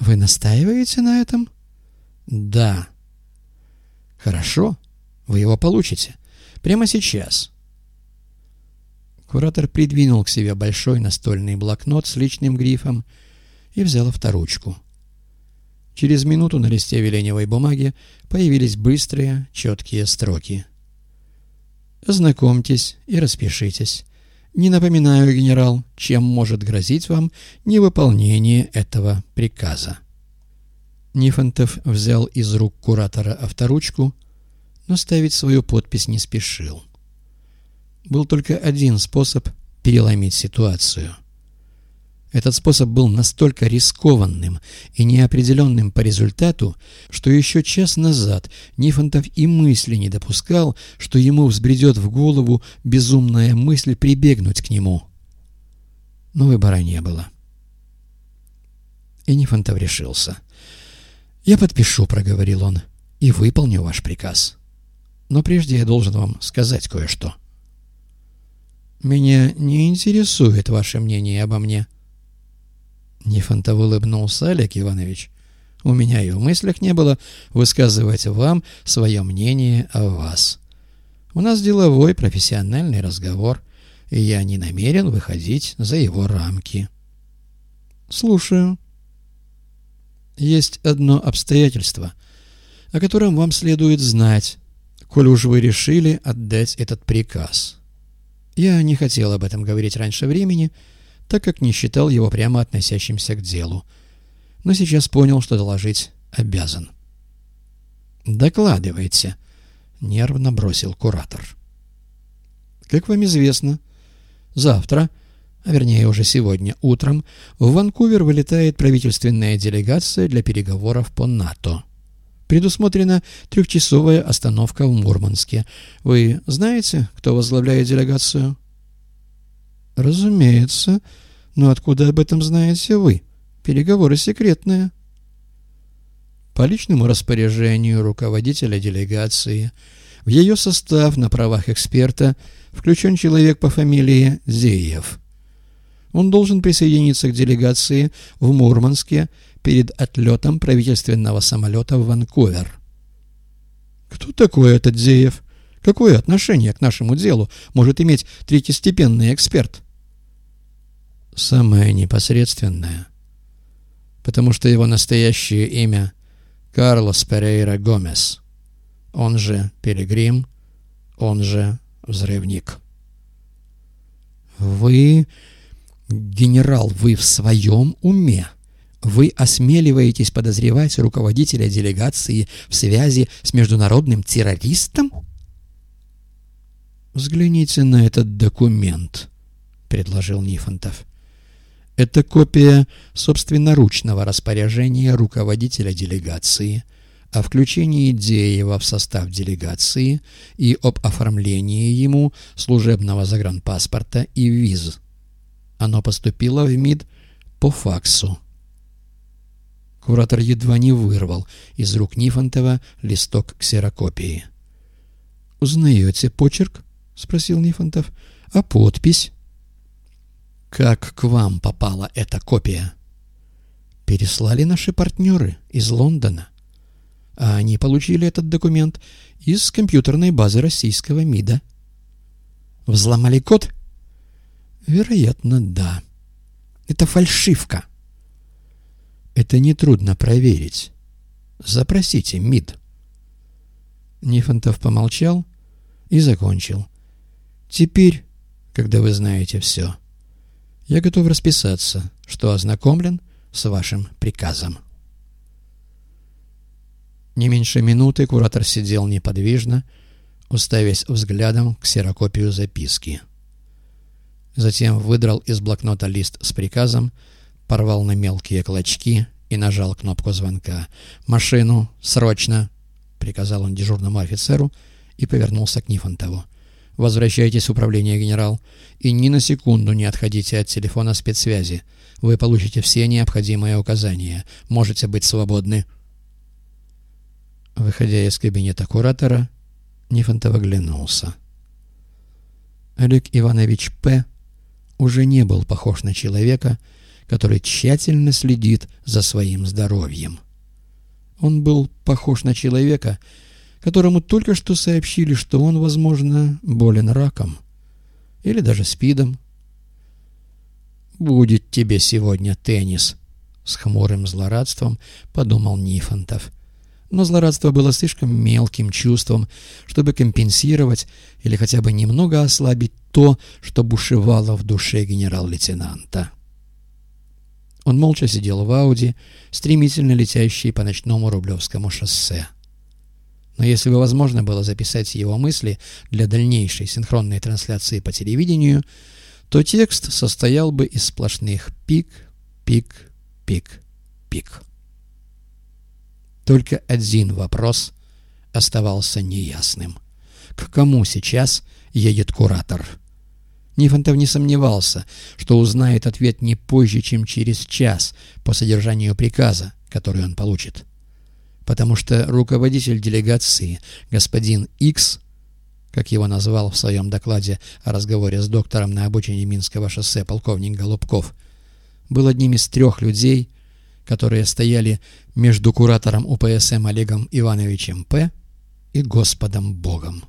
Вы настаиваете на этом? Да. Хорошо, вы его получите. Прямо сейчас. Куратор придвинул к себе большой настольный блокнот с личным грифом и взял авторучку. Через минуту на листе веленевой бумаги появились быстрые, четкие строки. «Ознакомьтесь и распишитесь. Не напоминаю, генерал, чем может грозить вам невыполнение этого приказа». Нифонтов взял из рук куратора авторучку, но ставить свою подпись не спешил. Был только один способ переломить ситуацию — этот способ был настолько рискованным и неопределенным по результату, что еще час назад Нифонтов и мысли не допускал, что ему взбредет в голову безумная мысль прибегнуть к нему. Но выбора не было. И Нифонтов решился. «Я подпишу», — проговорил он, — «и выполню ваш приказ. Но прежде я должен вам сказать кое-что». «Меня не интересует ваше мнение обо мне», — Нифонтов улыбнулся, Олег Иванович. У меня и в мыслях не было высказывать вам свое мнение о вас. У нас деловой, профессиональный разговор, и я не намерен выходить за его рамки. Слушаю. Есть одно обстоятельство, о котором вам следует знать, коль уж вы решили отдать этот приказ. Я не хотел об этом говорить раньше времени, — так как не считал его прямо относящимся к делу. Но сейчас понял, что доложить обязан. «Докладывайте», — нервно бросил куратор. «Как вам известно, завтра, а вернее уже сегодня утром, в Ванкувер вылетает правительственная делегация для переговоров по НАТО. Предусмотрена трехчасовая остановка в Мурманске. Вы знаете, кто возглавляет делегацию?» «Разумеется. Но откуда об этом знаете вы? Переговоры секретные». По личному распоряжению руководителя делегации в ее состав на правах эксперта включен человек по фамилии Зеев. Он должен присоединиться к делегации в Мурманске перед отлетом правительственного самолета в Ванкувер. Кто такой этот Зеев? Какое отношение к нашему делу может иметь третьестепенный эксперт? Самое непосредственное, потому что его настоящее имя Карлос Перейра Гомес, он же Пилигрим, он же Взрывник. Вы, генерал, вы в своем уме? Вы осмеливаетесь подозревать руководителя делегации в связи с международным террористом? Взгляните на этот документ, предложил Нифонтов. Это копия собственноручного распоряжения руководителя делегации о включении Деева в состав делегации и об оформлении ему служебного загранпаспорта и виз. Оно поступило в МИД по факсу. Куратор едва не вырвал из рук Нифонтова листок ксерокопии. «Узнаете почерк?» — спросил Нифонтов. «А подпись?» Как к вам попала эта копия? Переслали наши партнеры из Лондона. А они получили этот документ из компьютерной базы российского МИДа. Взломали код? Вероятно, да. Это фальшивка. Это нетрудно проверить. Запросите МИД. Нифонтов помолчал и закончил. Теперь, когда вы знаете все, — я готов расписаться, что ознакомлен с вашим приказом. Не меньше минуты куратор сидел неподвижно, уставясь взглядом к серокопию записки. Затем выдрал из блокнота лист с приказом, порвал на мелкие клочки и нажал кнопку звонка. «Машину! Срочно!» — приказал он дежурному офицеру и повернулся к Нифонтову. Возвращайтесь в управление, генерал, и ни на секунду не отходите от телефона спецсвязи. Вы получите все необходимые указания. Можете быть свободны. Выходя из кабинета куратора, Нифонтов оглянулся. Олег Иванович П. уже не был похож на человека, который тщательно следит за своим здоровьем. Он был похож на человека, которому только что сообщили, что он, возможно, болен раком или даже спидом. «Будет тебе сегодня теннис», — с хмурым злорадством подумал Нифонтов. Но злорадство было слишком мелким чувством, чтобы компенсировать или хотя бы немного ослабить то, что бушевало в душе генерал-лейтенанта. Он молча сидел в Ауди, стремительно летящей по ночному Рублевскому шоссе. Но если бы возможно было записать его мысли для дальнейшей синхронной трансляции по телевидению, то текст состоял бы из сплошных пик, пик, пик, пик. Только один вопрос оставался неясным. К кому сейчас едет куратор? Нифонтов не сомневался, что узнает ответ не позже, чем через час по содержанию приказа, который он получит. Потому что руководитель делегации, господин Икс, как его назвал в своем докладе о разговоре с доктором на обочине Минского шоссе полковник Голубков, был одним из трех людей, которые стояли между куратором УПСМ Олегом Ивановичем П. и Господом Богом.